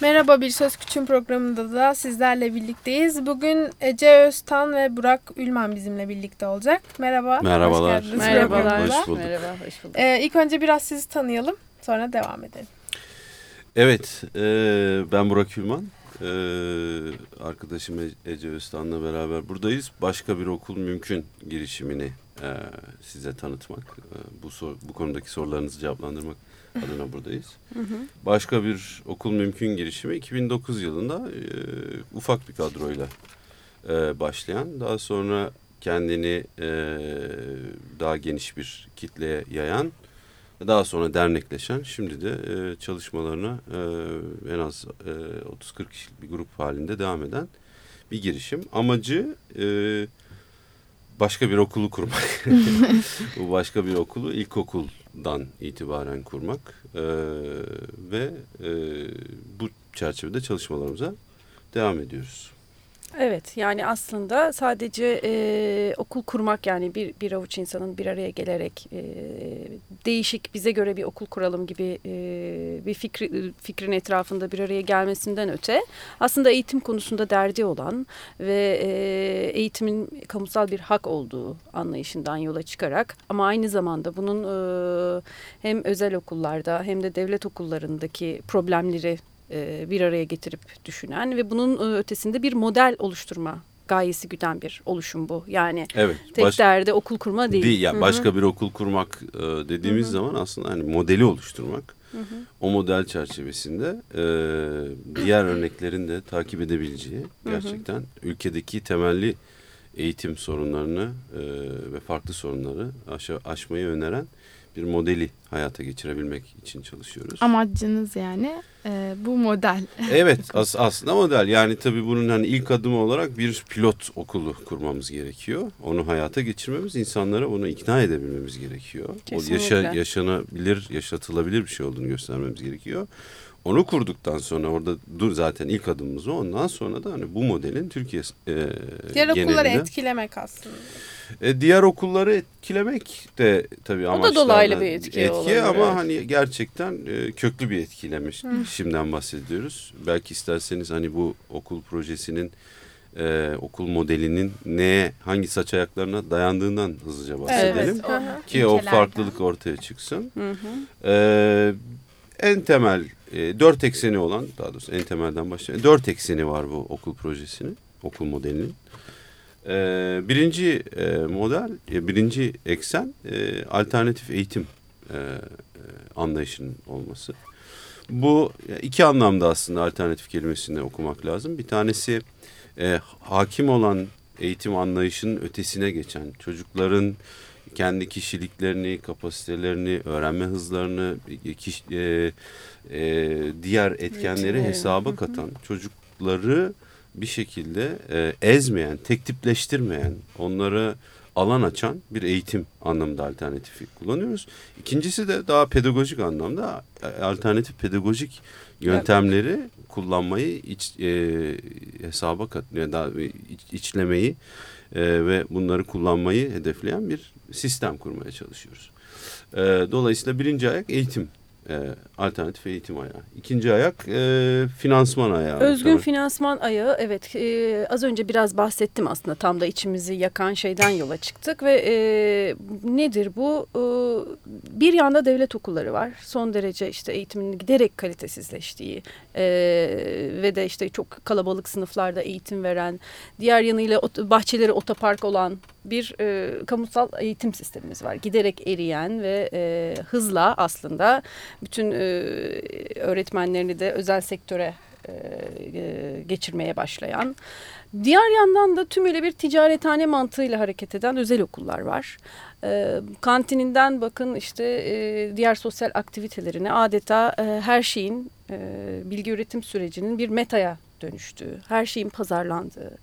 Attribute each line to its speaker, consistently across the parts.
Speaker 1: Merhaba Bir Söz Küçüm programında da sizlerle birlikteyiz. Bugün Ece Öztan ve Burak Ülmen bizimle birlikte olacak. Merhaba.
Speaker 2: Merhabalar.
Speaker 1: Hoş
Speaker 2: Merhabalar.
Speaker 1: Hoş
Speaker 2: bulduk.
Speaker 3: Merhaba, hoş bulduk.
Speaker 1: Ee, ilk önce biraz sizi tanıyalım. Sonra devam edelim.
Speaker 2: Evet, e, ben Burak Ülman. E, arkadaşım E- Ece Öztan'la beraber buradayız. Başka bir okul mümkün girişimini e, size tanıtmak, e, bu sor, bu konudaki sorularınızı cevaplandırmak adına buradayız. Başka bir okul mümkün girişimi 2009 yılında e, ufak bir kadroyla e, başlayan, daha sonra kendini e, daha geniş bir kitleye yayan, daha sonra dernekleşen, şimdi de e, çalışmalarına e, en az e, 30-40 kişilik bir grup halinde devam eden bir girişim. Amacı e, başka bir okulu kurmak. Bu başka bir okulu ilkokuldan itibaren kurmak e, ve e, bu çerçevede çalışmalarımıza devam ediyoruz.
Speaker 3: Evet yani aslında sadece e, okul kurmak yani bir, bir avuç insanın bir araya gelerek e, değişik bize göre bir okul kuralım gibi e, bir fikri, fikrin etrafında bir araya gelmesinden öte aslında eğitim konusunda derdi olan ve e, eğitimin kamusal bir hak olduğu anlayışından yola çıkarak ama aynı zamanda bunun e, hem özel okullarda hem de devlet okullarındaki problemleri bir araya getirip düşünen ve bunun e, ötesinde bir model oluşturma gayesi güden bir oluşum bu. Yani
Speaker 2: Evet.
Speaker 3: tek
Speaker 2: baş-
Speaker 3: derdi okul kurma değil.
Speaker 2: değil.
Speaker 3: Hı hı.
Speaker 2: başka bir okul kurmak e, dediğimiz zaman aslında hani modeli oluşturmak. O model çerçevesinde e, diğer örneklerin de takip edebileceği gerçekten ülkedeki temelli eğitim sorunlarını e, ve farklı sorunları aşmayı öneren bir modeli hayata geçirebilmek için çalışıyoruz.
Speaker 1: Amacınız yani e, bu model.
Speaker 2: Evet as, aslında model yani tabii bunun hani ilk adımı olarak bir pilot okulu kurmamız gerekiyor. Onu hayata geçirmemiz insanlara bunu ikna edebilmemiz gerekiyor. O yaşa,
Speaker 3: Kesinlikle.
Speaker 2: yaşanabilir yaşatılabilir bir şey olduğunu göstermemiz gerekiyor. Onu kurduktan sonra orada dur zaten ilk adımımız o. Ondan sonra da hani bu modelin Türkiye e,
Speaker 1: Diğer okulları
Speaker 2: genelinde-
Speaker 1: etkilemek aslında.
Speaker 2: e, diğer okulları etkilemek de tabii
Speaker 3: da
Speaker 2: amaçlardan
Speaker 3: dolaylı bir etki olabilir,
Speaker 2: ama
Speaker 3: evet.
Speaker 2: hani gerçekten e, köklü bir etkilemiş. Şimdiden bahsediyoruz. Belki isterseniz hani bu okul projesinin e, okul modelinin neye hangi saç ayaklarına dayandığından hızlıca bahsedelim.
Speaker 1: Hı.
Speaker 2: Ki o farklılık ortaya çıksın.
Speaker 3: Hı hı.
Speaker 2: Ee, en temel e, dört ekseni olan daha doğrusu en temelden başlayan dört ekseni var bu okul projesinin, okul modelinin. Ee, birinci e, model, e, birinci eksen e, alternatif eğitim e, e, anlayışının olması. Bu e, iki anlamda aslında alternatif kelimesini okumak lazım. Bir tanesi e, hakim olan eğitim anlayışının ötesine geçen çocukların kendi kişiliklerini, kapasitelerini, öğrenme hızlarını, e, kiş- e, e, diğer etkenleri hesaba katan çocukları bir şekilde e, ezmeyen, tek tipleştirmeyen, onları alan açan bir eğitim anlamında alternatifi kullanıyoruz. İkincisi de daha pedagojik anlamda e, alternatif pedagojik yöntemleri kullanmayı iç, e, hesaba kat, yani daha iç- içlemeyi e, ve bunları kullanmayı hedefleyen bir sistem kurmaya çalışıyoruz. E, dolayısıyla birinci ayak eğitim. E, alternatif eğitim ayağı. İkinci ayak e, finansman ayağı.
Speaker 3: Özgün
Speaker 2: Tabii.
Speaker 3: finansman ayağı evet e, az önce biraz bahsettim aslında tam da içimizi yakan şeyden yola çıktık ve e, nedir bu? E, bir yanda devlet okulları var son derece işte eğitimin giderek kalitesizleştiği e, ve de işte çok kalabalık sınıflarda eğitim veren diğer yanıyla bahçeleri otopark olan bir e, kamusal eğitim sistemimiz var. Giderek eriyen ve e, hızla aslında bütün e, öğretmenlerini de özel sektöre e, e, geçirmeye başlayan. Diğer yandan da tümüyle bir ticarethane mantığıyla hareket eden özel okullar var. E, kantininden bakın işte e, diğer sosyal aktivitelerine adeta e, her şeyin e, bilgi üretim sürecinin bir metaya dönüştüğü, her şeyin pazarlandığı,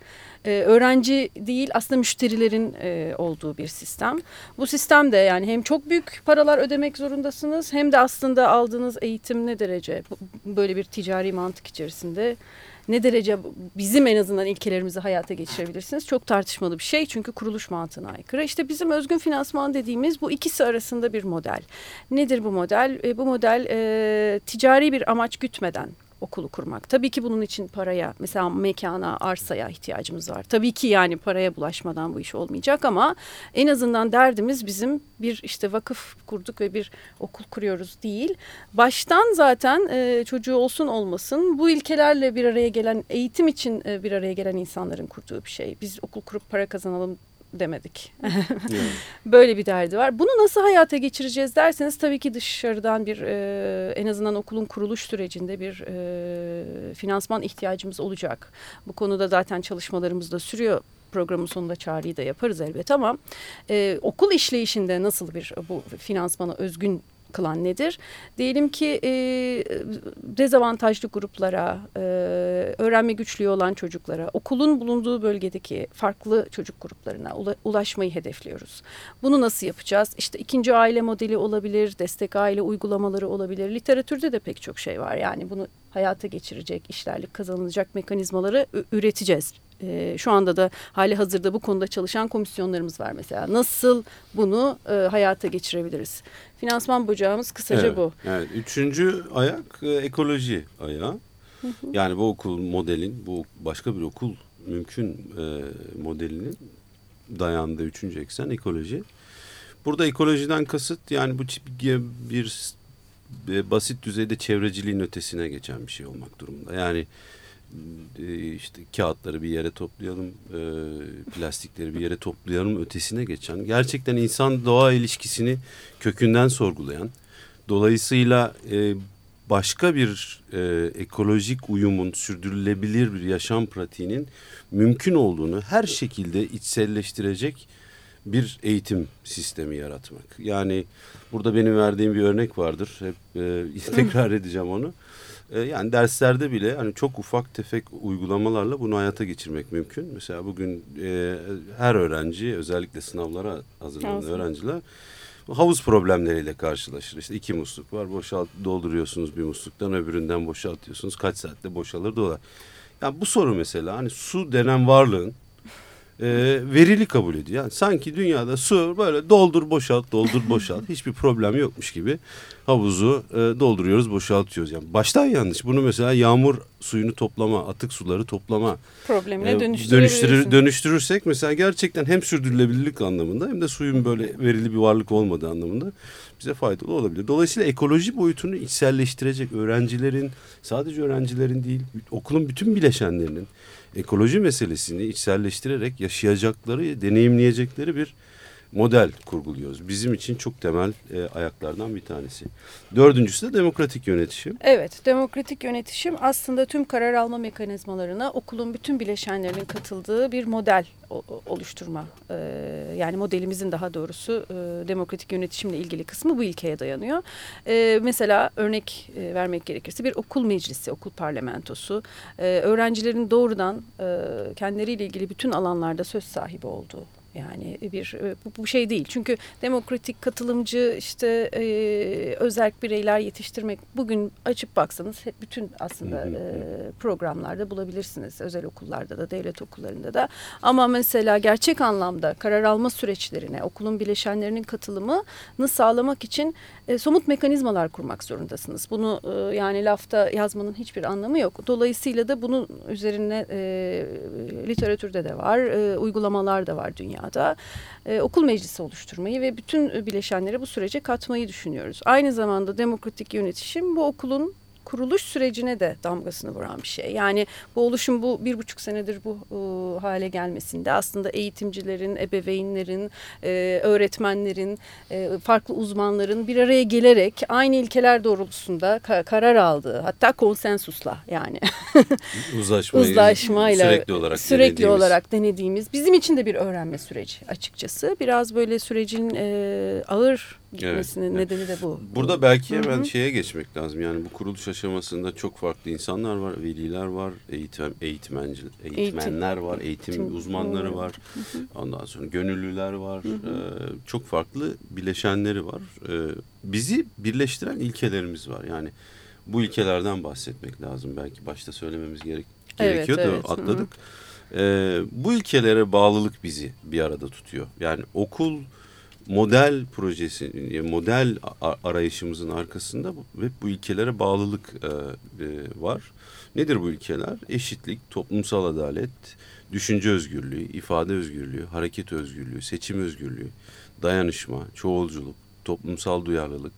Speaker 3: e, öğrenci değil aslında müşterilerin e, olduğu bir sistem. Bu sistemde yani hem çok büyük paralar ödemek zorundasınız hem de aslında aldığınız eğitim ne derece böyle bir ticari mantık içerisinde ne derece bizim en azından ilkelerimizi hayata geçirebilirsiniz çok tartışmalı bir şey çünkü kuruluş mantığına aykırı. İşte bizim özgün finansman dediğimiz bu ikisi arasında bir model. Nedir bu model? E, bu model e, ticari bir amaç gütmeden okulu kurmak. Tabii ki bunun için paraya, mesela mekana, arsaya ihtiyacımız var. Tabii ki yani paraya bulaşmadan bu iş olmayacak ama en azından derdimiz bizim bir işte vakıf kurduk ve bir okul kuruyoruz değil. Baştan zaten e, çocuğu olsun olmasın bu ilkelerle bir araya gelen, eğitim için e, bir araya gelen insanların kurduğu bir şey. Biz okul kurup para kazanalım demedik. Böyle bir derdi var. Bunu nasıl hayata geçireceğiz derseniz tabii ki dışarıdan bir e, en azından okulun kuruluş sürecinde bir e, finansman ihtiyacımız olacak. Bu konuda zaten çalışmalarımız da sürüyor programın sonunda çağrıyı da yaparız elbet ama e, okul işleyişinde nasıl bir bu finansmana özgün kılan nedir? Diyelim ki e, dezavantajlı gruplara, e, öğrenme güçlüğü olan çocuklara, okulun bulunduğu bölgedeki farklı çocuk gruplarına ulaşmayı hedefliyoruz. Bunu nasıl yapacağız? İşte ikinci aile modeli olabilir, destek aile uygulamaları olabilir. Literatürde de pek çok şey var. Yani bunu hayata geçirecek, işlerlik kazanılacak mekanizmaları üreteceğiz e, şu anda da hali hazırda bu konuda çalışan komisyonlarımız var mesela. Nasıl bunu e, hayata geçirebiliriz? Finansman bacağımız kısaca
Speaker 2: evet,
Speaker 3: bu.
Speaker 2: Evet. Üçüncü ayak e, ekoloji ayağı. Yani bu okul modelin, bu başka bir okul mümkün e, modelinin dayandığı üçüncü eksen ekoloji. Burada ekolojiden kasıt yani bu bir, bir basit düzeyde çevreciliğin ötesine geçen bir şey olmak durumunda. Yani e, işte kağıtları bir yere toplayalım, e, plastikleri bir yere toplayalım ötesine geçen, gerçekten insan doğa ilişkisini kökünden sorgulayan, dolayısıyla e, başka bir ekolojik uyumun sürdürülebilir bir yaşam pratiğinin mümkün olduğunu her şekilde içselleştirecek bir eğitim sistemi yaratmak. Yani burada benim verdiğim bir örnek vardır. Hep tekrar edeceğim onu. E, yani derslerde bile hani çok ufak tefek uygulamalarla bunu hayata geçirmek mümkün. Mesela bugün e, her öğrenci özellikle sınavlara hazırlanan Hazır. öğrenciler havuz problemleriyle karşılaşır. İşte iki musluk var boşalt dolduruyorsunuz bir musluktan öbüründen boşaltıyorsunuz. Kaç saatte boşalır dolar. Yani bu soru mesela hani su denen varlığın e, verili kabul ediyor. Yani sanki dünyada su böyle doldur boşalt doldur boşalt hiçbir problem yokmuş gibi havuzu e, dolduruyoruz boşaltıyoruz. Yani baştan yanlış. Bunu mesela yağmur suyunu toplama, atık suları toplama
Speaker 3: problemine e, dönüştürür,
Speaker 2: dönüştürürsek mesela gerçekten hem sürdürülebilirlik anlamında hem de suyun böyle verili bir varlık olmadığı anlamında bize faydalı olabilir. Dolayısıyla ekoloji boyutunu içselleştirecek öğrencilerin sadece öğrencilerin değil okulun bütün bileşenlerinin ekoloji meselesini içselleştirerek yaşayacakları, deneyimleyecekleri bir model kurguluyoruz. Bizim için çok temel e, ayaklardan bir tanesi. Dördüncüsü de demokratik yönetişim.
Speaker 3: Evet, demokratik yönetişim aslında tüm karar alma mekanizmalarına okulun bütün bileşenlerinin katıldığı bir model oluşturma. E, yani modelimizin daha doğrusu e, demokratik yönetişimle ilgili kısmı bu ilkeye dayanıyor. E, mesela örnek e, vermek gerekirse bir okul meclisi, okul parlamentosu, e, öğrencilerin doğrudan e, kendileriyle ilgili bütün alanlarda söz sahibi olduğu yani bir e, bu, bu şey değil. Çünkü demokratik katılımcı işte e, özel bireyler yetiştirmek bugün açıp baksanız hep bütün aslında e, programlarda bulabilirsiniz. Özel okullarda da devlet okullarında da. Ama mesela gerçek anlamda karar alma süreçlerine okulun bileşenlerinin katılımını sağlamak için e, somut mekanizmalar kurmak zorundasınız. Bunu e, yani lafta yazmanın hiçbir anlamı yok. Dolayısıyla da bunun üzerine e, literatürde de var, e, uygulamalar da var dünyada. E, okul meclisi oluşturmayı ve bütün bileşenleri bu sürece katmayı düşünüyoruz. Aynı zamanda demokratik yönetişim bu okulun kuruluş sürecine de damgasını vuran bir şey. Yani bu oluşum bu bir buçuk senedir bu e, hale gelmesinde aslında eğitimcilerin, ebeveynlerin, e, öğretmenlerin, e, farklı uzmanların bir araya gelerek aynı ilkeler doğrultusunda ka karar aldığı hatta konsensusla yani
Speaker 2: uzlaşmayı uzlaşmayla sürekli olarak
Speaker 3: sürekli denediğimiz. olarak denediğimiz bizim için de bir öğrenme süreci açıkçası. Biraz böyle sürecin e, ağır gitmesinin evet, nedeni de bu.
Speaker 2: Burada belki hemen Hı-hı. şeye geçmek lazım. Yani bu kuruluş aşamasında çok farklı insanlar var, veliler var, eğitim eğitmenci eğitmenler eğitim. var, eğitim, eğitim uzmanları var. Hı-hı. Ondan sonra gönüllüler var. Ee, çok farklı bileşenleri var. Ee, bizi birleştiren ilkelerimiz var. Yani bu ilkelerden bahsetmek lazım. Belki başta söylememiz gerek gerekiyor evet, evet. atladık. Ee, bu ilkelere bağlılık bizi bir arada tutuyor. Yani okul model projesi, model arayışımızın arkasında hep bu ilkelere bağlılık e, e, var. Nedir bu ilkeler? Eşitlik, toplumsal adalet, düşünce özgürlüğü, ifade özgürlüğü, hareket özgürlüğü, seçim özgürlüğü, dayanışma, çoğulculuk, toplumsal duyarlılık,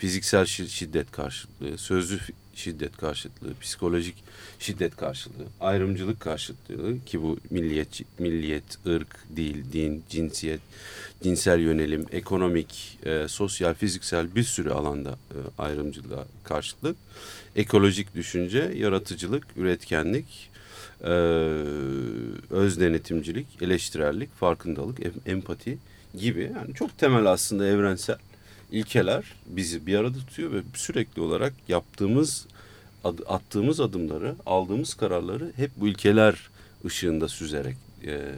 Speaker 2: fiziksel şiddet karşıtlığı, sözlü şiddet karşıtlığı, psikolojik şiddet karşılığı, ayrımcılık karşıtlığı ki bu milliyet, milliyet, ırk, dil, din, cinsiyet, cinsel yönelim, ekonomik, e, sosyal, fiziksel bir sürü alanda e, ayrımcılığa karşıtlık, ekolojik düşünce, yaratıcılık, üretkenlik, e, öz denetimcilik, eleştirellik, farkındalık, empati gibi yani çok temel aslında evrensel ilkeler bizi bir arada tutuyor ve sürekli olarak yaptığımız attığımız adımları, aldığımız kararları hep bu ilkeler ışığında süzerek e, e,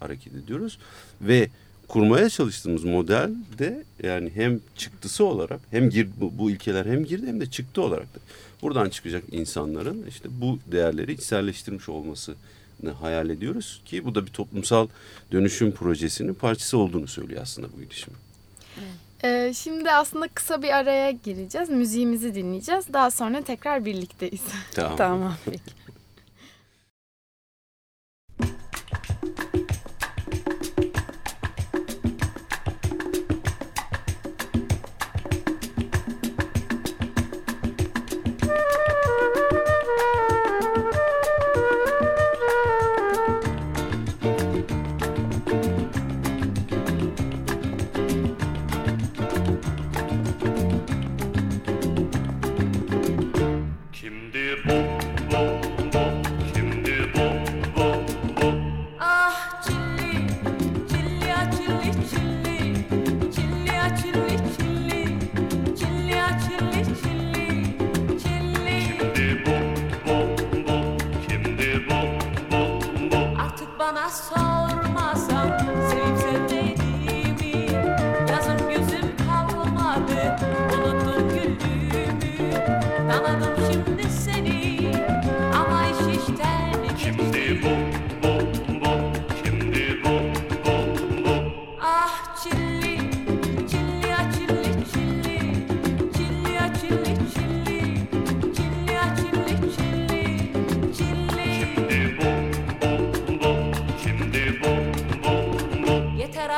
Speaker 2: hareket ediyoruz. Ve kurmaya çalıştığımız model de yani hem çıktısı olarak hem gir, bu, bu ilkeler hem girdi hem de çıktı olarak da. Buradan çıkacak insanların işte bu değerleri içselleştirmiş olmasını hayal ediyoruz ki bu da bir toplumsal dönüşüm projesinin parçası olduğunu söylüyor aslında bu girişim.
Speaker 4: Ee, şimdi aslında kısa bir araya gireceğiz. Müziğimizi dinleyeceğiz. Daha sonra tekrar birlikteyiz.
Speaker 5: Tamam. tamam peki.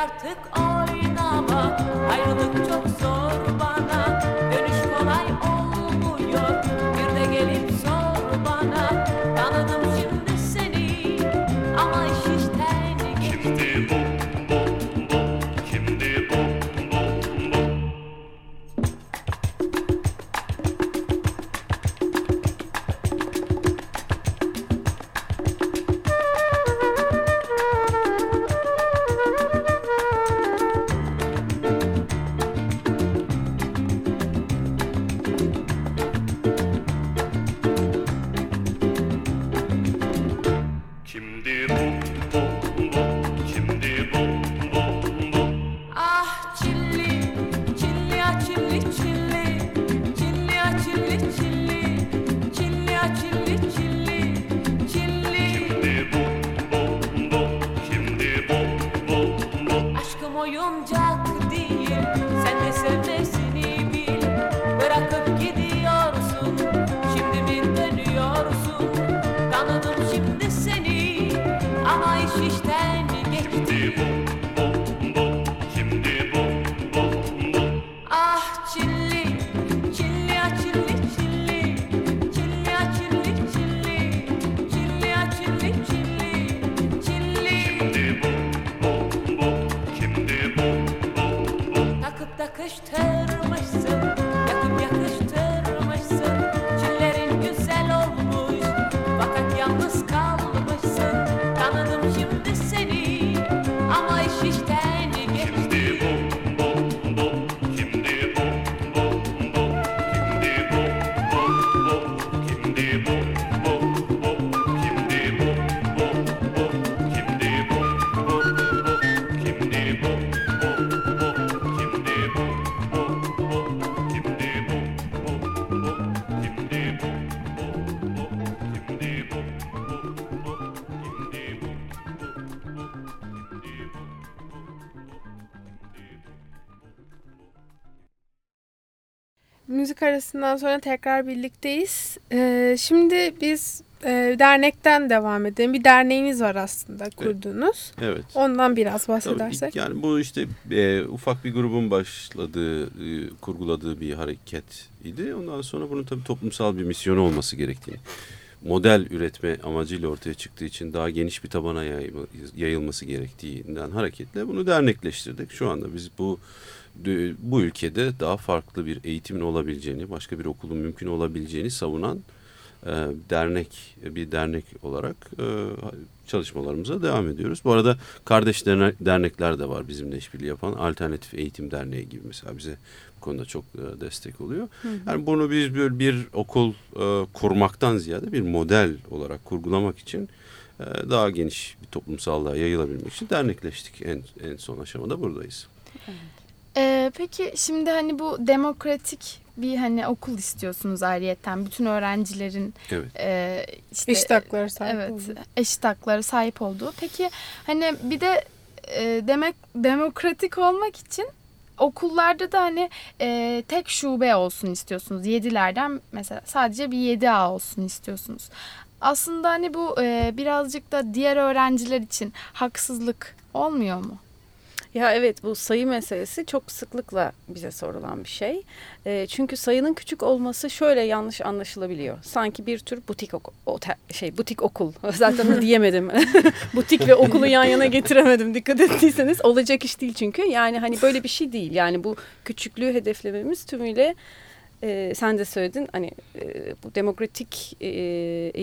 Speaker 1: artık kalkıp da kış müzik arasından sonra tekrar birlikteyiz. Ee, şimdi biz e, dernekten devam edelim. Bir derneğiniz var aslında kurduğunuz.
Speaker 2: Evet.
Speaker 1: Ondan biraz
Speaker 2: Tabii,
Speaker 1: bahsedersek.
Speaker 2: yani bu işte e, ufak bir grubun başladığı, e, kurguladığı bir hareket idi. Ondan sonra bunun tabii toplumsal bir misyonu olması gerektiğini, model üretme amacıyla ortaya çıktığı için daha geniş bir tabana yayılma- yayılması gerektiğinden hareketle bunu dernekleştirdik. Şu anda biz bu bu ülkede daha farklı bir eğitimin olabileceğini, başka bir okulun mümkün olabileceğini savunan e, dernek bir dernek olarak e, çalışmalarımıza devam ediyoruz. Bu arada kardeş derne- dernekler de var bizimle işbirliği yapan. Alternatif Eğitim Derneği gibi mesela bize bu konuda çok e, destek oluyor. Yani bunu biz bir, bir okul e, kurmaktan ziyade bir model olarak kurgulamak için e, daha geniş bir toplumsallığa yayılabilmek için dernekleştik. En, en son aşamada buradayız.
Speaker 4: Ee, peki şimdi hani bu demokratik bir hani okul istiyorsunuz ayrıyetten bütün öğrencilerin
Speaker 2: Evet.
Speaker 4: e, işte
Speaker 1: Eşit haklara sahip
Speaker 4: evet
Speaker 1: olduğu.
Speaker 4: eşit haklara sahip olduğu. Peki hani bir de e, demek demokratik olmak için okullarda da hani e, tek şube olsun istiyorsunuz. Yedilerden mesela sadece bir 7A olsun istiyorsunuz. Aslında hani bu e, birazcık da diğer öğrenciler için haksızlık olmuyor mu?
Speaker 3: Ya evet bu sayı meselesi çok sıklıkla bize sorulan bir şey. E, çünkü sayının küçük olması şöyle yanlış anlaşılabiliyor. Sanki bir tür butik otel, şey butik okul. Zaten diyemedim. butik ve okulu yan yana getiremedim. Dikkat ettiyseniz olacak iş değil çünkü. Yani hani böyle bir şey değil. Yani bu küçüklüğü hedeflememiz tümüyle e, sen de söyledin hani e, bu demokratik e, e,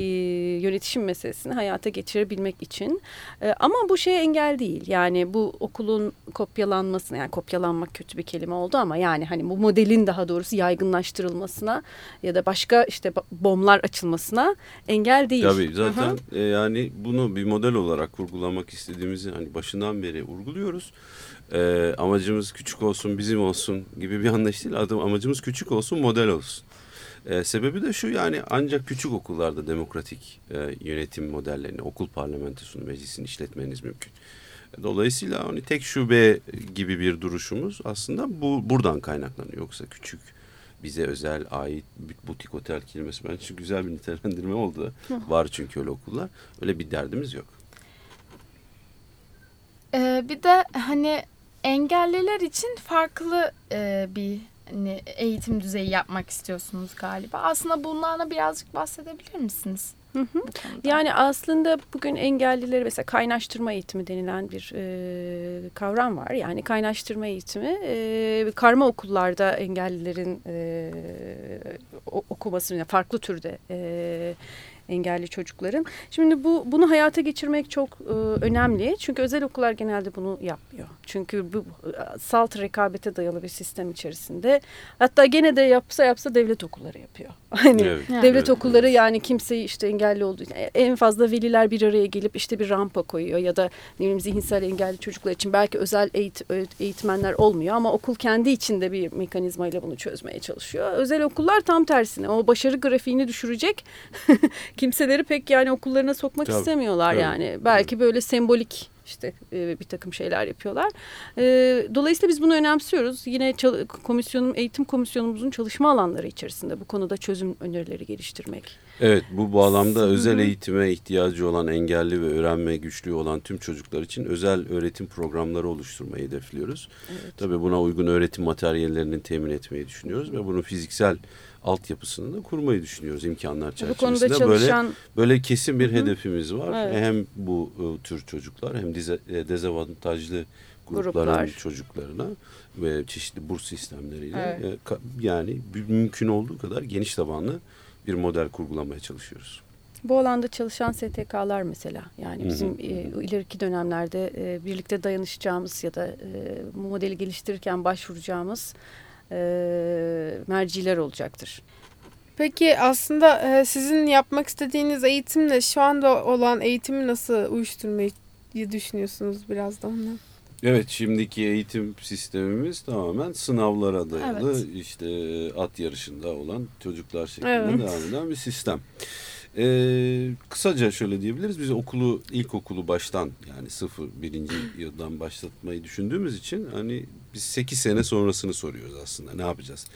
Speaker 3: yönetişim meselesini hayata geçirebilmek için e, ama bu şeye engel değil yani bu okulun kopyalanmasına yani kopyalanmak kötü bir kelime oldu ama yani hani bu modelin daha doğrusu yaygınlaştırılmasına ya da başka işte bomlar açılmasına engel değil.
Speaker 2: Tabii zaten e, yani bunu bir model olarak vurgulamak istediğimizi hani başından beri vurguluyoruz. E, amacımız küçük olsun bizim olsun gibi bir anlayış değil. Adım amacımız küçük olsun model olsun. E, sebebi de şu yani ancak küçük okullarda demokratik e, yönetim modellerini okul parlamentosunu meclisini işletmeniz mümkün. Dolayısıyla hani tek şube gibi bir duruşumuz aslında bu buradan kaynaklanıyor. Yoksa küçük bize özel ait butik otel kelimesi bence güzel bir nitelendirme oldu. Var çünkü öyle okullar. Öyle bir derdimiz yok.
Speaker 4: Ee, bir de hani engelliler için farklı e, bir hani eğitim düzeyi yapmak istiyorsunuz galiba. Aslında bundan da birazcık bahsedebilir misiniz?
Speaker 3: Hı hı. Yani aslında bugün engellileri mesela kaynaştırma eğitimi denilen bir e, kavram var. Yani kaynaştırma eğitimi e, karma okullarda engellilerin e, okumasını farklı türde e, engelli çocukların. Şimdi bu bunu hayata geçirmek çok e, önemli. Çünkü özel okullar genelde bunu yapmıyor. Çünkü bu e, salt rekabete dayalı bir sistem içerisinde. Hatta gene de yapsa yapsa devlet okulları yapıyor. Hani
Speaker 2: Evet,
Speaker 4: Yani.
Speaker 3: Devlet
Speaker 2: evet,
Speaker 3: okulları
Speaker 2: evet.
Speaker 3: yani kimseyi işte engelli olduğu için en fazla veliler bir araya gelip işte bir rampa koyuyor ya da ne bileyim zihinsel engelli çocuklar için belki özel eğit eğitmenler olmuyor ama okul kendi içinde bir mekanizmayla bunu çözmeye çalışıyor. Özel okullar tam tersine o başarı grafiğini düşürecek kimseleri pek yani okullarına sokmak
Speaker 2: Tabii,
Speaker 3: istemiyorlar
Speaker 2: tabii.
Speaker 3: yani. Belki böyle sembolik işte e, bir takım şeyler yapıyorlar. E, dolayısıyla biz bunu önemsiyoruz. Yine komisyonum, eğitim komisyonumuzun çalışma alanları içerisinde bu konuda çözüm önerileri geliştirmek.
Speaker 2: Evet bu bağlamda özel eğitime ihtiyacı olan engelli ve öğrenme güçlüğü olan tüm çocuklar için özel öğretim programları oluşturmayı hedefliyoruz. Tabii buna uygun öğretim materyallerini temin etmeyi düşünüyoruz ve bunun fiziksel altyapısını da kurmayı düşünüyoruz imkanlar
Speaker 3: Bu
Speaker 2: çerçevesinde.
Speaker 3: konuda çalışan
Speaker 2: Böyle böyle kesin bir hedefimiz var.
Speaker 3: Evet.
Speaker 2: Hem bu e, tür çocuklar hem dezavantajlı grupların
Speaker 3: Gruplar.
Speaker 2: çocuklarına ve çeşitli burs sistemleriyle
Speaker 3: Evet.
Speaker 2: e, yani mümkün olduğu kadar geniş tabanlı bir model kurgulamaya çalışıyoruz.
Speaker 3: bu alanda çalışan STK'lar mesela yani
Speaker 2: Hı hı.
Speaker 3: bizim e, ileriki dönemlerde e, birlikte dayanışacağımız ya da e, bu modeli geliştirirken başvuracağımız e, merciler olacaktır.
Speaker 1: Peki aslında e, sizin yapmak istediğiniz eğitimle şu anda olan eğitimi nasıl uyuşturmayı düşünüyorsunuz biraz da ondan?
Speaker 2: Evet şimdiki eğitim sistemimiz tamamen sınavlara dayalı
Speaker 4: Evet.
Speaker 2: işte at yarışında olan çocuklar şeklinde
Speaker 1: Evet.
Speaker 2: devam eden bir sistem. Ee, kısaca şöyle diyebiliriz biz okulu ilkokulu baştan yani sıfır birinci yıldan başlatmayı düşündüğümüz için hani Biz 8 sene sonrasını soruyoruz aslında. Ne yapacağız?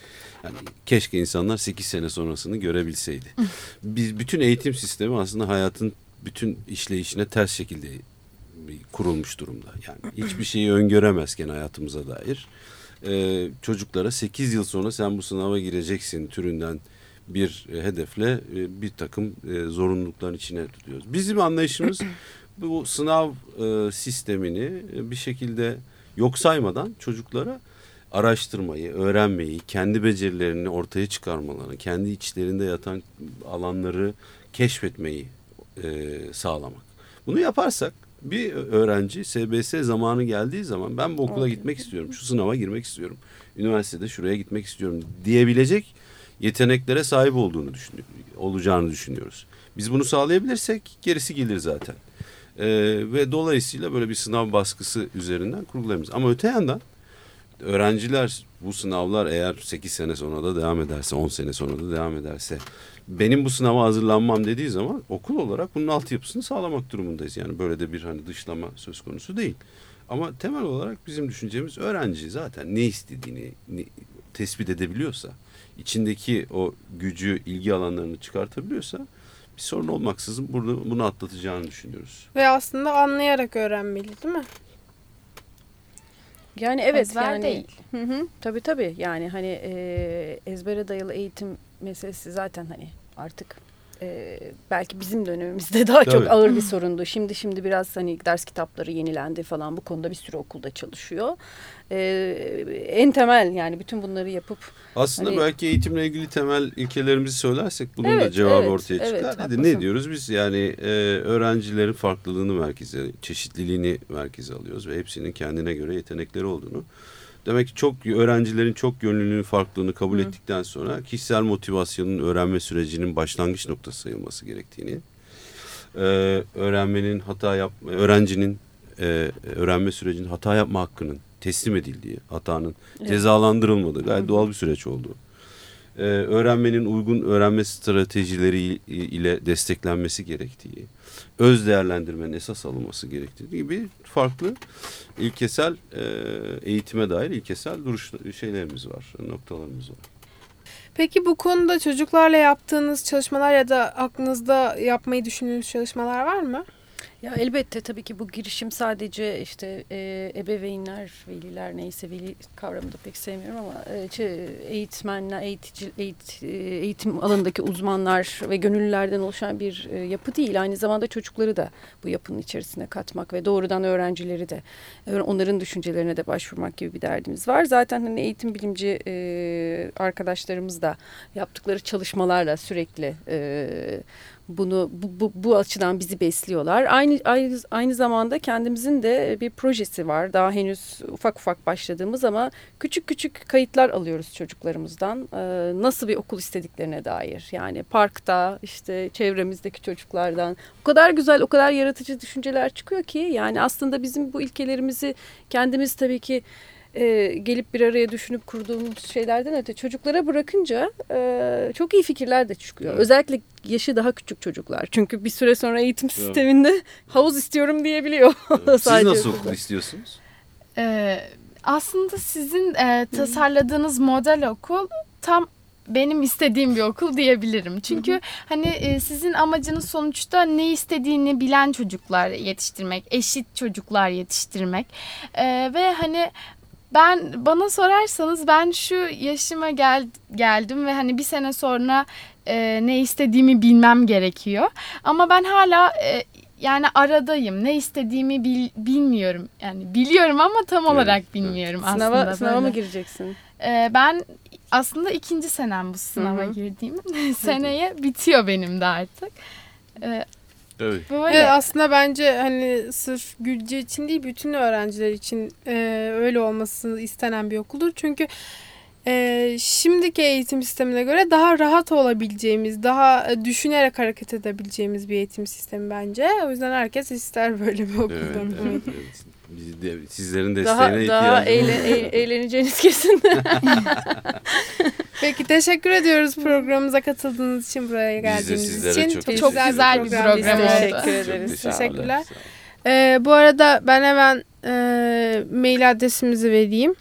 Speaker 2: Yani keşke insanlar 8 sene sonrasını görebilseydi. Biz bütün eğitim sistemi aslında hayatın bütün işleyişine ters şekilde bir kurulmuş durumda. Yani hiçbir şeyi öngöremezken hayatımıza dair e, çocuklara 8 yıl sonra sen bu sınava gireceksin türünden bir e, hedefle e, bir takım e, zorunlulukların içine tutuyoruz. Bizim anlayışımız bu sınav e, sistemini bir şekilde yok saymadan çocuklara araştırmayı, öğrenmeyi, kendi becerilerini ortaya çıkarmalarını, kendi içlerinde yatan alanları keşfetmeyi sağlamak. Bunu yaparsak bir öğrenci SBS zamanı geldiği zaman ben bu okula gitmek istiyorum, şu sınava girmek istiyorum, üniversitede şuraya gitmek istiyorum diyebilecek yeteneklere sahip olduğunu düşünüyor, olacağını düşünüyoruz. Biz bunu sağlayabilirsek gerisi gelir zaten. Ee, ve dolayısıyla böyle bir sınav baskısı üzerinden kurgulayabiliriz. Ama öte yandan öğrenciler bu sınavlar eğer 8 sene sonra da devam ederse 10 sene sonra da devam ederse benim bu sınava hazırlanmam dediği zaman okul olarak bunun altyapısını sağlamak durumundayız. Yani böyle de bir hani dışlama söz konusu değil. Ama temel olarak bizim düşüncemiz öğrenci zaten ne istediğini ne, tespit edebiliyorsa, içindeki o gücü, ilgi alanlarını çıkartabiliyorsa bir sorun olmaksızın bunu, bunu atlatacağını düşünüyoruz.
Speaker 1: Ve aslında anlayarak öğrenmeli değil mi?
Speaker 3: Yani evet
Speaker 4: Ezber
Speaker 3: yani
Speaker 4: değil.
Speaker 3: Hı hı, tabii tabii yani hani e, ezbere dayalı eğitim meselesi zaten hani artık e, belki bizim dönemimizde daha
Speaker 2: Tabii.
Speaker 3: çok ağır bir sorundu. Şimdi şimdi biraz hani ders kitapları yenilendi falan bu konuda bir sürü okulda çalışıyor. E, en temel yani bütün bunları yapıp
Speaker 2: Aslında
Speaker 3: Hani-
Speaker 2: belki eğitimle ilgili temel ilkelerimizi söylersek bunun da
Speaker 3: Evet,
Speaker 2: cevabı
Speaker 3: evet,
Speaker 2: ortaya çıkar.
Speaker 3: evet,
Speaker 2: Hadi ne diyoruz biz yani e, öğrencilerin farklılığını merkeze, çeşitliliğini merkeze alıyoruz ve hepsinin kendine göre yetenekleri olduğunu. Demek ki çok öğrencilerin çok yönlülüğünün farklılığını kabul ettikten sonra kişisel motivasyonun öğrenme sürecinin başlangıç noktası sayılması gerektiğini, e, öğrenmenin hata yap, öğrencinin e, öğrenme sürecinin hata yapma hakkının teslim edildiği, hatanın
Speaker 3: Evet.
Speaker 2: cezalandırılmadığı gayet doğal bir süreç oldu. Ee, öğrenmenin uygun öğrenme stratejileri ile desteklenmesi gerektiği, öz değerlendirmenin esas alınması gerektiği gibi farklı ilkesel e, eğitime dair ilkesel duruş şeylerimiz var, noktalarımız var.
Speaker 1: Peki bu konuda çocuklarla yaptığınız çalışmalar ya da aklınızda yapmayı düşündüğünüz çalışmalar var mı?
Speaker 3: Ya elbette tabii ki bu girişim sadece işte e, ebeveynler, veliler neyse veli kavramını da pek sevmiyorum ama e, eğitmenler, eğitici, eğit, e, eğitim alanındaki uzmanlar ve gönüllülerden oluşan bir e, yapı değil. Aynı zamanda çocukları da bu yapının içerisine katmak ve doğrudan öğrencileri de onların düşüncelerine de başvurmak gibi bir derdimiz var. Zaten hani eğitim bilimci e, arkadaşlarımız da yaptıkları çalışmalarla sürekli e, bunu bu, bu, bu açıdan bizi besliyorlar. Aynı, aynı aynı zamanda kendimizin de bir projesi var. Daha henüz ufak ufak başladığımız ama küçük küçük kayıtlar alıyoruz çocuklarımızdan. Ee, nasıl bir okul istediklerine dair. Yani parkta işte çevremizdeki çocuklardan o kadar güzel, o kadar yaratıcı düşünceler çıkıyor ki yani aslında bizim bu ilkelerimizi kendimiz tabii ki e, gelip bir araya düşünüp kurduğumuz şeylerden öte çocuklara bırakınca e, çok iyi fikirler de çıkıyor.
Speaker 2: Evet.
Speaker 3: Özellikle yaşı daha küçük çocuklar. Çünkü bir süre sonra eğitim
Speaker 2: Evet.
Speaker 3: sisteminde havuz istiyorum diyebiliyor.
Speaker 2: Siz
Speaker 3: Sadece
Speaker 2: nasıl okul istiyorsunuz?
Speaker 4: Ee, aslında sizin e, tasarladığınız model okul tam benim istediğim bir okul diyebilirim. Çünkü hani e, sizin amacınız sonuçta ne istediğini bilen çocuklar yetiştirmek, eşit çocuklar yetiştirmek. Ee, ve hani ben bana sorarsanız ben şu yaşıma gel, geldim ve hani bir sene sonra e, ne istediğimi bilmem gerekiyor. Ama ben hala e, yani aradayım. Ne istediğimi bil- bilmiyorum. Yani biliyorum ama tam
Speaker 2: Evet,
Speaker 4: olarak
Speaker 2: evet.
Speaker 4: bilmiyorum
Speaker 3: Sınava,
Speaker 4: aslında.
Speaker 3: sınava mı
Speaker 4: böyle.
Speaker 3: gireceksin?
Speaker 4: Ee, ben aslında ikinci senem bu sınava
Speaker 3: Hı hı.
Speaker 4: girdiğim. Seneye bitiyor benim de artık. Ee,
Speaker 2: Evet.
Speaker 4: böyle
Speaker 1: Evet, aslında bence hani sırf Gülce için değil bütün öğrenciler için e, öyle olması istenen bir okuldur. Çünkü e, şimdiki eğitim sistemine göre daha rahat olabileceğimiz, daha e, düşünerek hareket edebileceğimiz bir eğitim sistemi bence. O yüzden herkes ister böyle bir okulda.
Speaker 2: Evet, evet, evet. Biz de, sizlerin
Speaker 3: Daha,
Speaker 2: desteğine
Speaker 3: daha
Speaker 2: ihtiyacımız
Speaker 3: eğle- eğ- eğleneceğiniz kesin.
Speaker 1: Peki teşekkür ediyoruz programımıza katıldığınız için, buraya
Speaker 2: Biz de
Speaker 1: geldiğiniz için.
Speaker 2: çok
Speaker 4: Çok güzel bir program
Speaker 3: Biz
Speaker 4: oldu.
Speaker 3: teşekkür
Speaker 2: Çok
Speaker 3: ederiz. Olun.
Speaker 1: Teşekkürler. Ee, bu arada ben hemen e, mail adresimizi vereyim.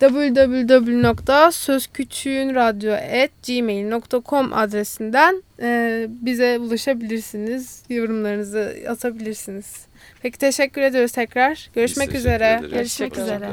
Speaker 1: www.sözküçüğünradyo.gmail.com adresinden e, bize ulaşabilirsiniz. Yorumlarınızı atabilirsiniz. Peki teşekkür ediyoruz tekrar. Görüşmek
Speaker 2: teşekkür
Speaker 1: üzere.
Speaker 4: Görüşmek üzere.